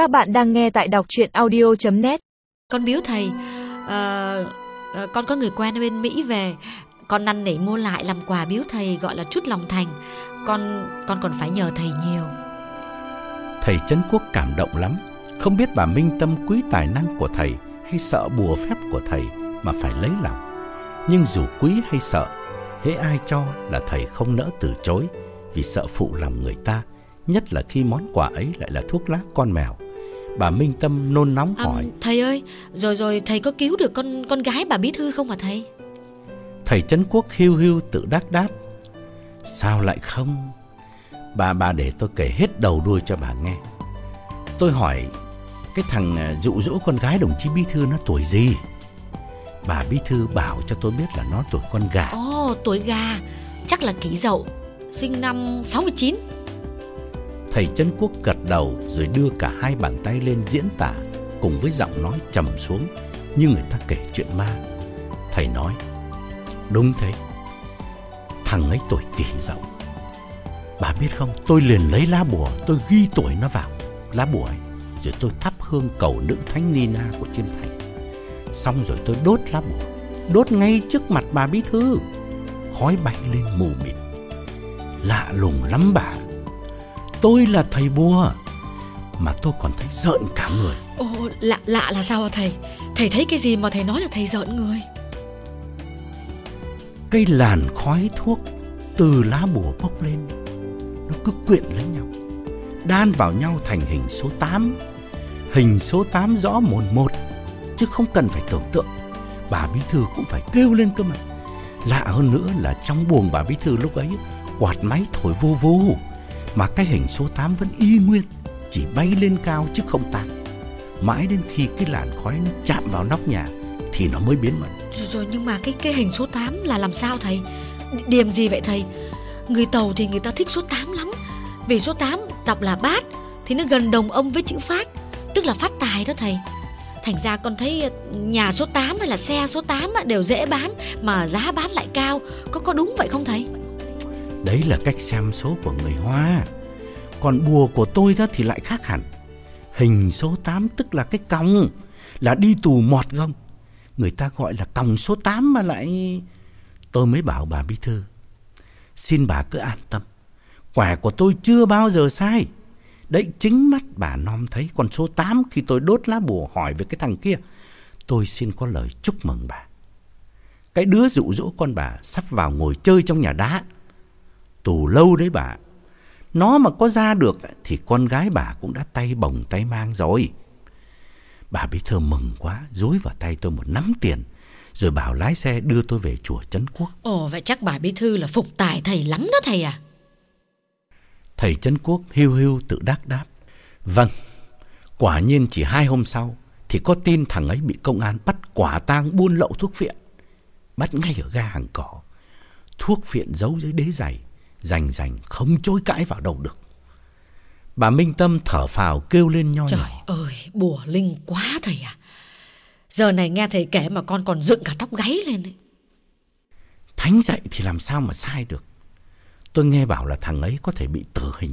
Các bạn đang nghe tại đọc chuyện audio.net Con biếu thầy ờ, ờ, Con có người quen ở bên Mỹ về. Con năn nỉ mua lại làm quà biếu thầy Gọi là chút lòng thành. Con con còn phải nhờ thầy nhiều. Thầy Trấn Quốc cảm động lắm. Không biết bà Minh Tâm quý tài năng của thầy Hay sợ bùa phép của thầy Mà phải lấy lòng. Nhưng dù quý hay sợ Hễ ai cho là thầy không nỡ từ chối. Vì sợ phụ lòng người ta Nhất là khi món quà ấy lại là thuốc lá con mèo Bà Minh Tâm nôn nóng À, hỏi. Thầy ơi Rồi rồi thầy có cứu được con con gái bà bí thư không hả thầy? Thầy Trấn Quốc hiu hiu tự đắc đáp. Sao lại không? Bà bà để tôi kể hết đầu đuôi cho bà nghe. Tôi hỏi Cái thằng à, dụ dỗ con gái đồng chí Bí Thư nó tuổi gì? Bà Bí Thư bảo cho tôi biết là nó tuổi con gà. Ồ tuổi gà. Chắc là kỷ dậu Sinh năm 69 Thầy Trấn Quốc gật đầu rồi đưa cả hai bàn tay lên diễn tả Cùng với giọng nói trầm xuống Như người ta kể chuyện ma. Thầy nói, Đúng thế. Thằng ấy tuổi kỷ dậu. Bà biết không, Tôi liền lấy lá bùa, Tôi ghi tuổi nó vào, lá bùa ấy, Rồi tôi thắp hương cầu nữ thánh Nina của Chiêm Thành Xong rồi tôi đốt lá bùa, Đốt ngay trước mặt bà bí thư. Khói bay lên mù mịt. Lạ lùng lắm bà. Tôi là thầy bùa Mà tôi còn thấy rợn cả người. Ồ lạ lạ là sao hả thầy? Thầy thấy cái gì mà thầy nói là thầy giỡn người? Cây làn khói thuốc Từ lá bùa bốc lên Nó cứ quyện lấy nhau Đan vào nhau thành hình số 8 Hình số 8 rõ mồn một Chứ không cần phải tưởng tượng. Bà Bí Thư cũng phải kêu lên cơ mà. Lạ hơn nữa là trong buồng bà Bí Thư lúc ấy Quạt máy thổi vô vô mà cái hình số 8 vẫn y nguyên Chỉ bay lên cao chứ không tan Mãi đến khi cái làn khói nó chạm vào nóc nhà Thì nó mới biến mất. Rồi, rồi nhưng mà cái cái hình số 8 là làm sao thầy? Điểm gì vậy thầy? Người Tàu thì người ta thích số 8 lắm. Vì số 8 đọc là bát Thì nó gần đồng âm với chữ phát Tức là phát tài đó thầy. Thành ra con thấy ờ, nhà số 8 hay là xe số 8 á, đều dễ bán Mà giá bán lại cao. Có có đúng vậy không thầy? Đấy là cách xem số của người Hoa. Còn bùa của tôi ra thì lại khác hẳn. Hình số 8 tức là cái còng, Là đi tù mọt không? Người ta gọi là còng số 8 mà lại Tôi mới bảo bà Bí Thư, Xin bà cứ an tâm. Quẻ của tôi chưa bao giờ sai. Đấy, chính mắt bà nom thấy Con số 8 khi tôi đốt lá bùa hỏi về cái thằng kia. Tôi xin có lời chúc mừng bà. Cái đứa dụ dỗ con bà Sắp vào ngồi chơi trong nhà đá. Tù lâu đấy bà. Nó mà có ra được Thì con gái bà cũng đã tay bồng tay mang rồi. Bà bí thư mừng quá Dối vào tay tôi một nắm tiền Rồi bảo lái xe đưa tôi về chùa Trấn Quốc. Ồ vậy chắc bà bí thư là phục tài thầy lắm đó thầy à? Thầy Trấn Quốc hiu hiu tự đắc đáp. Vâng Quả nhiên chỉ hai hôm sau Thì có tin thằng ấy bị công an bắt quả tang buôn lậu thuốc phiện. Bắt ngay ở ga hàng cỏ. Thuốc phiện giấu dưới đế giày Rành rành không chối cãi vào đâu được. Bà Minh Tâm thở phào kêu lên nho Trời nhỏ ơi bùa linh quá thầy à Giờ này nghe thầy kể mà con còn dựng cả tóc gáy lên ấy. Thánh dạy thì làm sao mà sai được? Tôi nghe bảo là thằng ấy có thể bị tử hình.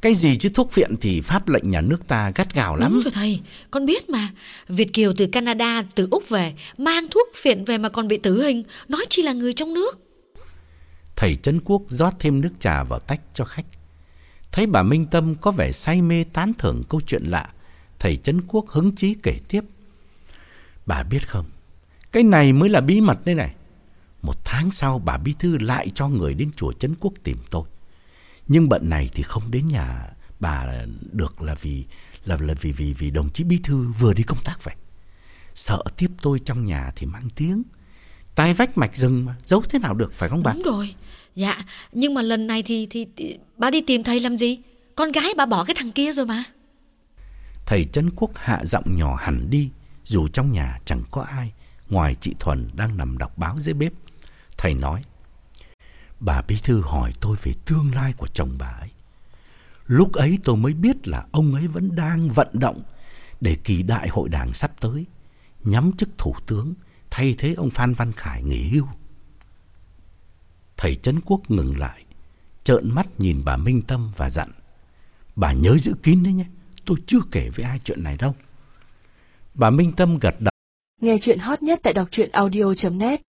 Cái gì chứ thuốc phiện thì pháp lệnh nhà nước ta gắt gào lắm. Đúng rồi thầy, con biết mà. Việt Kiều từ Canada, từ Úc về Mang thuốc phiện về mà còn bị tử hình. Nói chi là người trong nước Thầy Trấn Quốc rót thêm nước trà vào tách cho khách. Thấy bà Minh Tâm có vẻ say mê tán thưởng câu chuyện lạ, thầy Trấn Quốc hứng chí kể tiếp. Bà biết không, cái này mới là bí mật đây này. Một tháng sau bà Bí Thư lại cho người đến chùa Trấn Quốc tìm tôi. Nhưng bận này thì không đến nhà bà được là vì là là vì vì vì đồng chí Bí Thư vừa đi công tác vậy. Sợ tiếp tôi trong nhà thì mang tiếng. Tai vách mạch rừng mà, giấu thế nào được phải không bà? Đúng rồi Dạ, nhưng mà lần này thì, thì, thì Bà đi tìm thầy làm gì Con gái bà bỏ cái thằng kia rồi mà Thầy Trấn Quốc hạ giọng nhỏ hẳn đi, dù trong nhà chẳng có ai, ngoài chị Thuần đang nằm đọc báo dưới bếp. Thầy nói, bà Bí Thư hỏi tôi về tương lai của chồng bà ấy. Lúc ấy tôi mới biết là ông ấy vẫn đang vận động để kỳ đại hội đảng sắp tới, nhắm chức thủ tướng, thay thế ông Phan Văn Khải nghỉ hưu. Thầy Trấn Quốc ngừng lại, trợn mắt nhìn bà Minh Tâm và dặn. Bà nhớ giữ kín đấy nhé, tôi chưa kể với ai chuyện này đâu. Bà Minh Tâm gật đầu. Nghe chuyện hot nhất tại đọc truyện audio.net